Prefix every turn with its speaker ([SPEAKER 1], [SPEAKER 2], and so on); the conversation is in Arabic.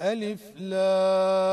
[SPEAKER 1] ألف لام.